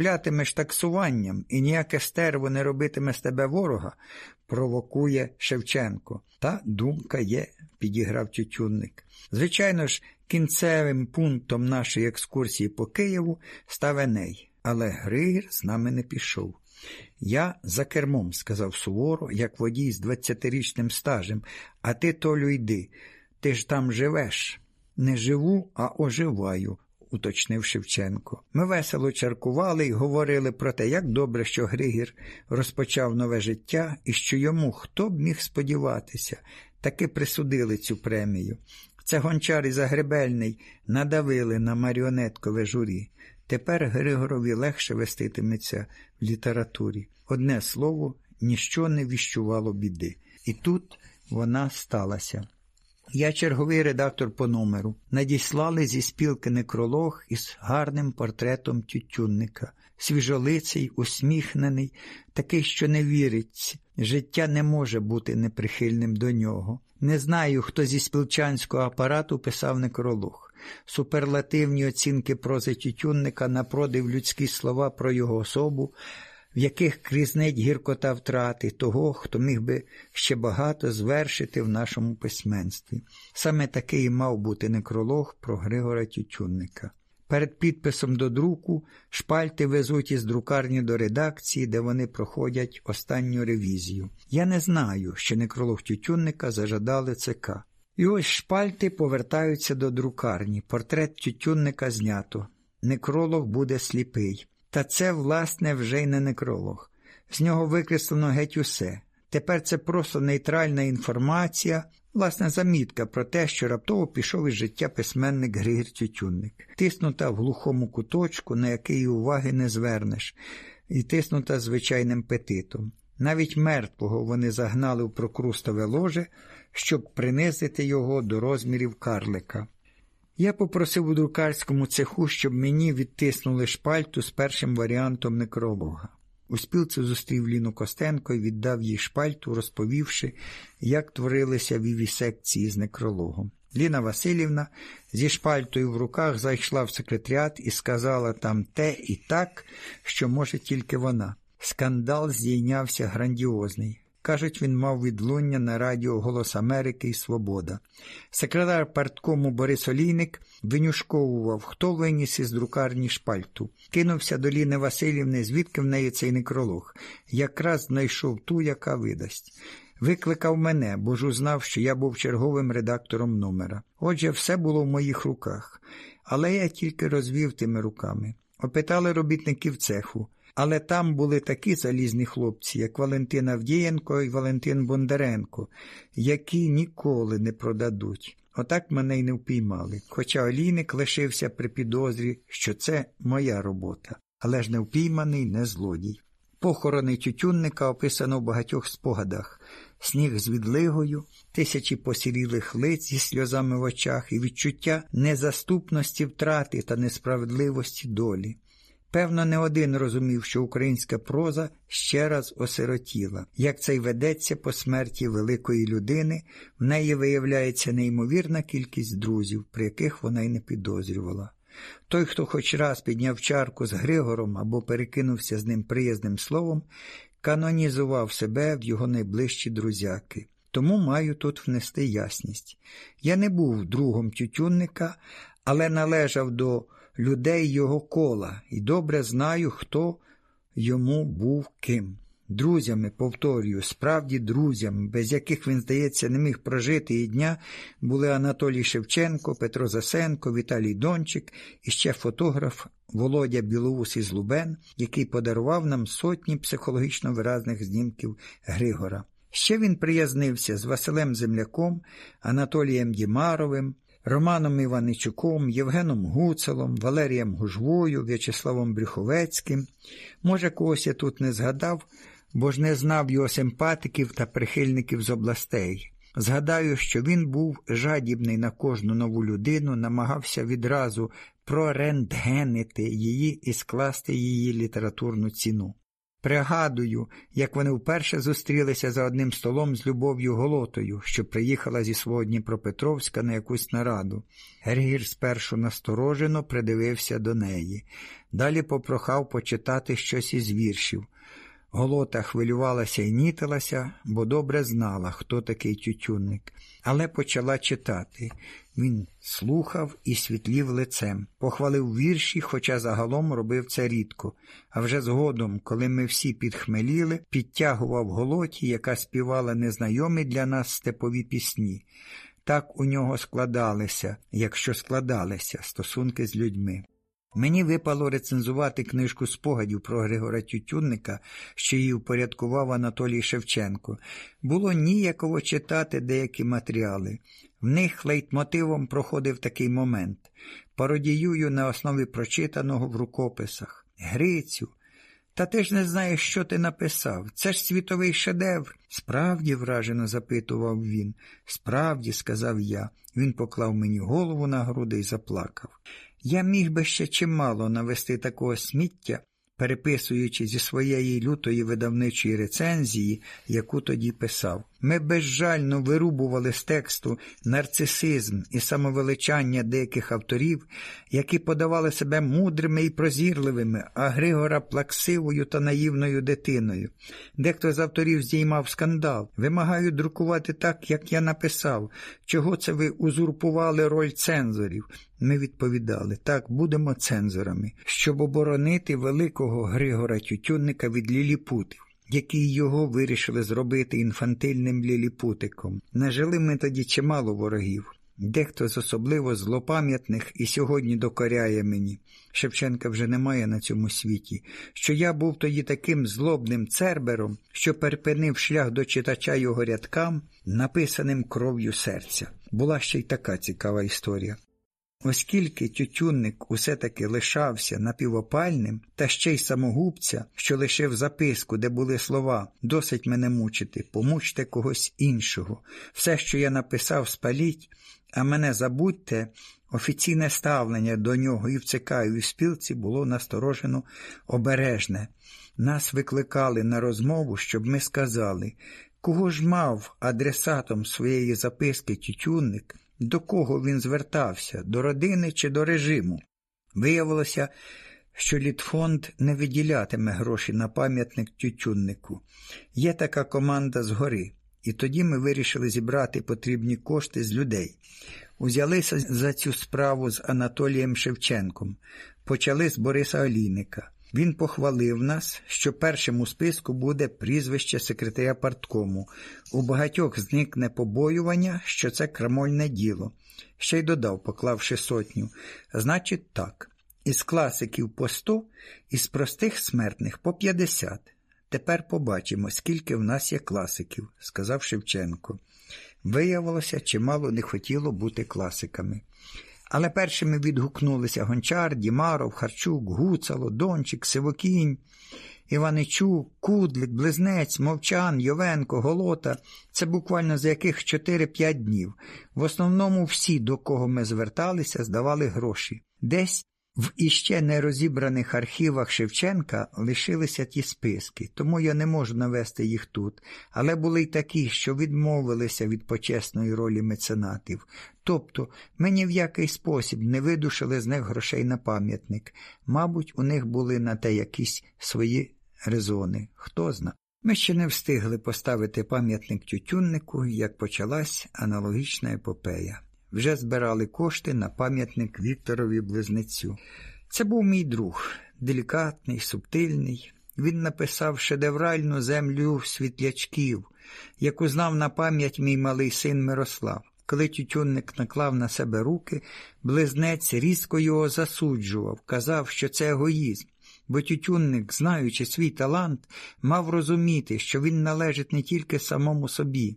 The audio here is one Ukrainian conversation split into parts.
плятимеш таксуванням і ніяке стерво не робитиме з тебе ворога, провокує Шевченко. Та думка є, підіграв Тютюнник. Звичайно ж, кінцевим пунктом нашої екскурсії по Києву став Еней, але Григір з нами не пішов. Я за кермом, сказав суворо, як водій з двадцятирічним стажем, а ти, Толю, йди. Ти ж там живеш. Не живу, а оживаю, уточнив Шевченко. Ми весело чаркували і говорили про те, як добре, що Григір розпочав нове життя і що йому хто б міг сподіватися, таки присудили цю премію. Це гончар і Загребельний надавили на маріонеткове журі. Тепер Григорові легше веститиметься в літературі. Одне слово, ніщо не віщувало біди. І тут вона сталася. Я черговий редактор по номеру. Надіслали зі спілки некролог із гарним портретом тютюнника. Свіжолиций, усміхнений, такий, що не вірить. Життя не може бути неприхильним до нього. Не знаю, хто зі спілчанського апарату писав некролог. Суперлативні оцінки прози тютюнника напродив людські слова про його особу в яких крізнить гіркота втрати того, хто міг би ще багато звершити в нашому письменстві. Саме такий мав бути некролог про Григора Тютюнника. Перед підписом до друку шпальти везуть із друкарні до редакції, де вони проходять останню ревізію. Я не знаю, що некролог Тютюнника зажадали ЦК. І ось шпальти повертаються до друкарні. Портрет Тютюнника знято. Некролог буде сліпий. Та це, власне, вже й не некролог. З нього викреслено геть усе. Тепер це просто нейтральна інформація, власне, замітка про те, що раптово пішов із життя письменник Григір Тютюнник, тиснута в глухому куточку, на який уваги не звернеш, і тиснута звичайним петитом. Навіть мертвого вони загнали в прокрустове ложе, щоб принизити його до розмірів карлика. Я попросив у друкарському цеху, щоб мені відтиснули шпальту з першим варіантом некролога. У спілці зустрів Ліну Костенко і віддав їй шпальту, розповівши, як творилися вівісекції з некрологом. Ліна Васильівна зі шпальтою в руках зайшла в секретаріат і сказала там те і так, що може тільки вона. Скандал здійнявся грандіозний. Кажуть, він мав відлуння на радіо Голос Америки і Свобода. Секретар парткому Борис Олійник винюшковував, хто виніс із друкарні шпальту. Кинувся до Ліни Васильівни, звідки в неї цей некролог. Якраз знайшов ту, яка видасть. Викликав мене, бо ж узнав, що я був черговим редактором номера. Отже, все було в моїх руках, але я тільки розвів тими руками. Опитали робітників цеху. Але там були такі залізні хлопці, як Валентин Авдієнко і Валентин Бондаренко, які ніколи не продадуть. Отак мене й не впіймали. Хоча олійник лишився при підозрі, що це моя робота, але ж не впійманий, не злодій. Похорони тютюнника описано в багатьох спогадах сніг з відлигою, тисячі посірілих лиць зі сльозами в очах і відчуття незаступності втрати та несправедливості долі. Певно, не один розумів, що українська проза ще раз осиротіла. Як це й ведеться по смерті великої людини, в неї виявляється неймовірна кількість друзів, при яких вона й не підозрювала. Той, хто хоч раз підняв чарку з Григором або перекинувся з ним приязним словом, канонізував себе в його найближчі друзяки. Тому маю тут внести ясність. Я не був другом тютюнника, але належав до людей його кола і добре знаю, хто йому був ким. Друзями, повторюю, справді друзями, без яких він, здається, не міг прожити і дня, були Анатолій Шевченко, Петро Засенко, Віталій Дончик і ще фотограф Володя Білоус із Лубен, який подарував нам сотні психологічно виразних знімків Григора. Ще він приязнився з Василем Земляком, Анатолієм Дімаровим, Романом Іваничуком, Євгеном Гуцелом, Валерієм Гужвою, В'ячеславом Брюховецьким. Може, когось я тут не згадав, бо ж не знав його симпатиків та прихильників з областей. Згадаю, що він був жадібний на кожну нову людину, намагався відразу прорентгенити її і скласти її літературну ціну. Пригадую, як вони вперше зустрілися за одним столом з Любов'ю Голотою, що приїхала зі свого Дніпропетровська на якусь нараду. Гергір спершу насторожено придивився до неї, далі попрохав почитати щось із віршів. Голота хвилювалася і нітилася, бо добре знала, хто такий тютюнник, але почала читати. Він слухав і світлів лицем, похвалив вірші, хоча загалом робив це рідко. А вже згодом, коли ми всі підхмеліли, підтягував голоті, яка співала незнайомі для нас степові пісні. Так у нього складалися, якщо складалися, стосунки з людьми. Мені випало рецензувати книжку спогадів про Григора Тютюнника, що її упорядкував Анатолій Шевченко. Було ніяково читати деякі матеріали. В них лейтмотивом проходив такий момент. Пародіюю на основі прочитаного в рукописах. Грицю. Та ти ж не знаєш, що ти написав. Це ж світовий шедевр. Справді, вражено запитував він. Справді, сказав я. Він поклав мені голову на груди і заплакав. Я міг би ще чимало навести такого сміття, переписуючи зі своєї лютої видавничої рецензії, яку тоді писав. Ми безжально вирубували з тексту нарцисизм і самовеличання деяких авторів, які подавали себе мудрими і прозірливими, а Григора плаксивою та наївною дитиною. Дехто з авторів здіймав скандал, вимагаю друкувати так, як я написав. Чого це ви узурпували роль цензорів? Ми відповідали так, будемо цензорами, щоб оборонити великого Григора Тютюнника від ліліпутів які його вирішили зробити інфантильним ліліпутиком. Нажили ми тоді чимало ворогів. Дехто з особливо злопам'ятних і сьогодні докоряє мені. Шевченка вже немає на цьому світі, що я був тоді таким злобним цербером, що перепинив шлях до читача його рядкам, написаним кров'ю серця. Була ще й така цікава історія. Оскільки тютюнник усе таки лишався напівопальним, та ще й самогубця, що лишив записку, де були слова досить мене мучити, помучте когось іншого. Все, що я написав, спаліть, а мене забудьте, офіційне ставлення до нього і в ЦК, і в спілці було насторожено обережне. Нас викликали на розмову, щоб ми сказали, кого ж мав адресатом своєї записки тютюнник. До кого він звертався, до родини чи до режиму? Виявилося, що Літфонд не виділятиме гроші на пам'ятник Тютюннику. Є така команда згори, і тоді ми вирішили зібрати потрібні кошти з людей. Узялися за цю справу з Анатолієм Шевченком, почали з Бориса Олійника. Він похвалив нас, що першим у списку буде прізвище секретаря парткому. У багатьох зникне побоювання, що це крамольне діло. Ще й додав, поклавши сотню. Значить, так. Із класиків по сто, із простих смертних по п'ятдесят. Тепер побачимо, скільки в нас є класиків, сказав Шевченко. Виявилося, чимало не хотіло бути класиками. Але першими відгукнулися Гончар, Дімаров, Харчук, Гуцало, Дончик, Сивокінь, Іваничук, Кудлик, Близнець, Мовчан, Йовенко, Голота. Це буквально за яких 4-5 днів. В основному всі, до кого ми зверталися, здавали гроші. Десь в іще нерозібраних архівах Шевченка лишилися ті списки, тому я не можу навести їх тут, але були й такі, що відмовилися від почесної ролі меценатів. Тобто ми ні в який спосіб не видушили з них грошей на пам'ятник. Мабуть, у них були на те якісь свої резони. Хто зна. Ми ще не встигли поставити пам'ятник тютюннику, як почалась аналогічна епопея вже збирали кошти на пам'ятник Вікторові Близнецю. Це був мій друг, делікатний, субтильний. Він написав шедевральну землю світлячків, яку знав на пам'ять мій малий син Мирослав. Коли тютюнник наклав на себе руки, близнець різко його засуджував, казав, що це егоїзм, бо тютюнник, знаючи свій талант, мав розуміти, що він належить не тільки самому собі,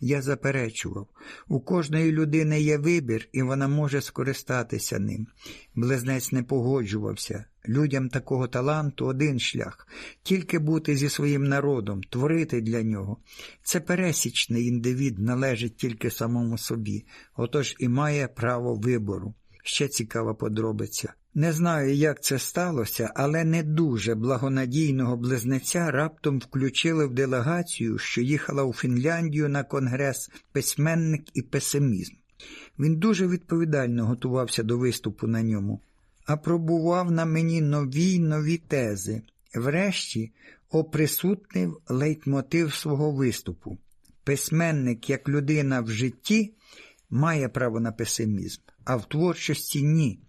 я заперечував, у кожної людини є вибір, і вона може скористатися ним. Близнець не погоджувався. Людям такого таланту один шлях тільки бути зі своїм народом, творити для нього. Це пересічний індивід належить тільки самому собі, отож і має право вибору. Ще цікава подробиця. Не знаю, як це сталося, але не дуже благонадійного близнеця раптом включили в делегацію, що їхала у Фінляндію на конгрес письменник і песимізм. Він дуже відповідально готувався до виступу на ньому, а пробував на мені нові й нові тези. Врешті оприсутнив лейтмотив свого виступу. Письменник, як людина в житті, має право на песимізм, а в творчості ні.